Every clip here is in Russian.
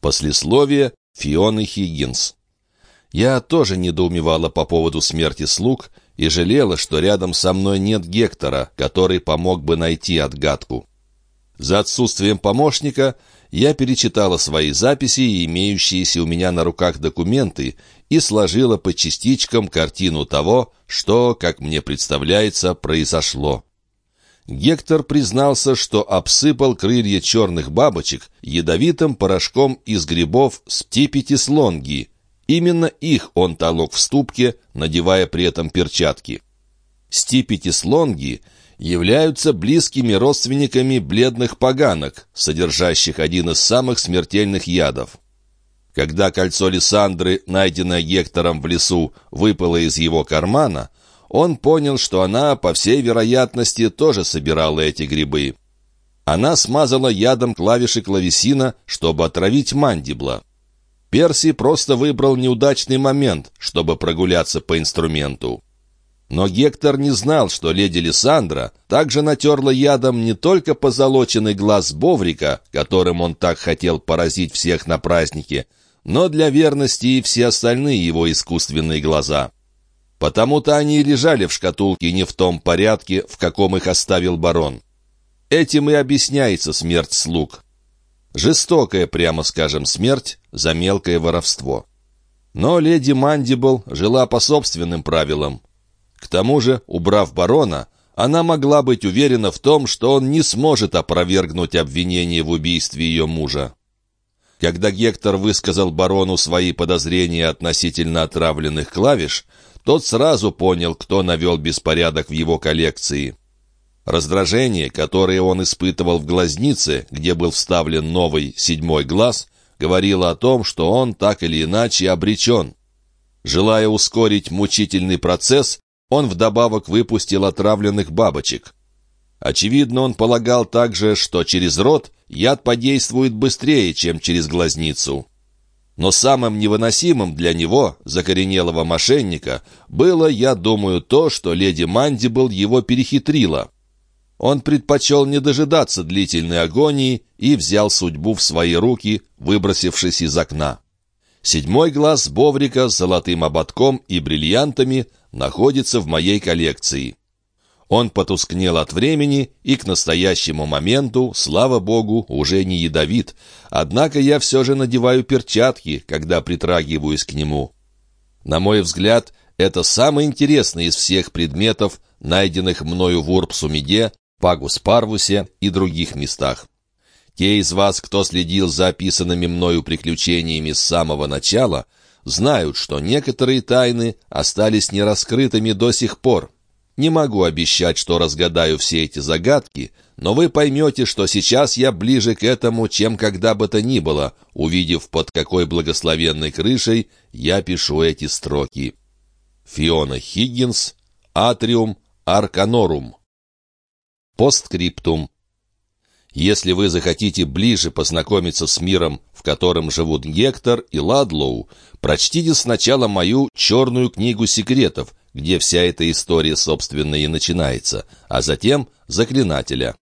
Послесловие Фионы Хиггинс. Я тоже недоумевала по поводу смерти слуг и жалела, что рядом со мной нет Гектора, который помог бы найти отгадку. За отсутствием помощника я перечитала свои записи и имеющиеся у меня на руках документы и сложила по частичкам картину того, что, как мне представляется, произошло. Гектор признался, что обсыпал крылья черных бабочек ядовитым порошком из грибов стипетислонги. Именно их он толок в ступке, надевая при этом перчатки. Стипетислонги являются близкими родственниками бледных поганок, содержащих один из самых смертельных ядов. Когда кольцо Лиссандры, найденное Гектором в лесу, выпало из его кармана, он понял, что она, по всей вероятности, тоже собирала эти грибы. Она смазала ядом клавиши клавесина, чтобы отравить мандибла. Перси просто выбрал неудачный момент, чтобы прогуляться по инструменту. Но Гектор не знал, что леди Лиссандра также натерла ядом не только позолоченный глаз Боврика, которым он так хотел поразить всех на празднике, но для верности и все остальные его искусственные глаза. Потому-то они и лежали в шкатулке не в том порядке, в каком их оставил барон. Этим и объясняется смерть слуг. Жестокая, прямо скажем, смерть за мелкое воровство. Но леди Мандибл жила по собственным правилам. К тому же, убрав барона, она могла быть уверена в том, что он не сможет опровергнуть обвинение в убийстве ее мужа. Когда Гектор высказал барону свои подозрения относительно отравленных клавиш, тот сразу понял, кто навел беспорядок в его коллекции. Раздражение, которое он испытывал в глазнице, где был вставлен новый седьмой глаз, говорило о том, что он так или иначе обречен. Желая ускорить мучительный процесс, он вдобавок выпустил отравленных бабочек. Очевидно, он полагал также, что через рот яд подействует быстрее, чем через глазницу. Но самым невыносимым для него, закоренелого мошенника, было, я думаю, то, что леди Мандибл его перехитрила. Он предпочел не дожидаться длительной агонии и взял судьбу в свои руки, выбросившись из окна. Седьмой глаз Боврика с золотым ободком и бриллиантами находится в моей коллекции. Он потускнел от времени и к настоящему моменту, слава богу, уже не ядовит. Однако я все же надеваю перчатки, когда притрагиваюсь к нему. На мой взгляд, это самый интересный из всех предметов, найденных мною в Урбсумиде, Пагус-Парвусе и других местах. Те из вас, кто следил за описанными мною приключениями с самого начала, знают, что некоторые тайны остались нераскрытыми до сих пор. Не могу обещать, что разгадаю все эти загадки, но вы поймете, что сейчас я ближе к этому, чем когда бы то ни было, увидев, под какой благословенной крышей я пишу эти строки. Фиона Хиггинс, Атриум Арканорум. Постскриптум. Если вы захотите ближе познакомиться с миром, в котором живут Гектор и Ладлоу, прочтите сначала мою «Черную книгу секретов», где вся эта история, собственно, и начинается, а затем «Заклинателя».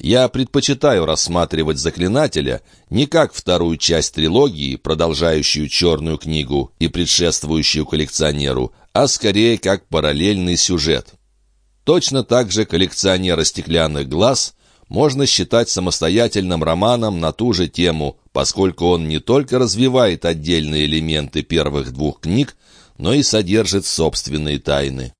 Я предпочитаю рассматривать «Заклинателя» не как вторую часть трилогии, продолжающую «Черную книгу» и предшествующую коллекционеру, а скорее как параллельный сюжет. Точно так же «Коллекционера стеклянных глаз» можно считать самостоятельным романом на ту же тему, поскольку он не только развивает отдельные элементы первых двух книг, но и содержит собственные тайны.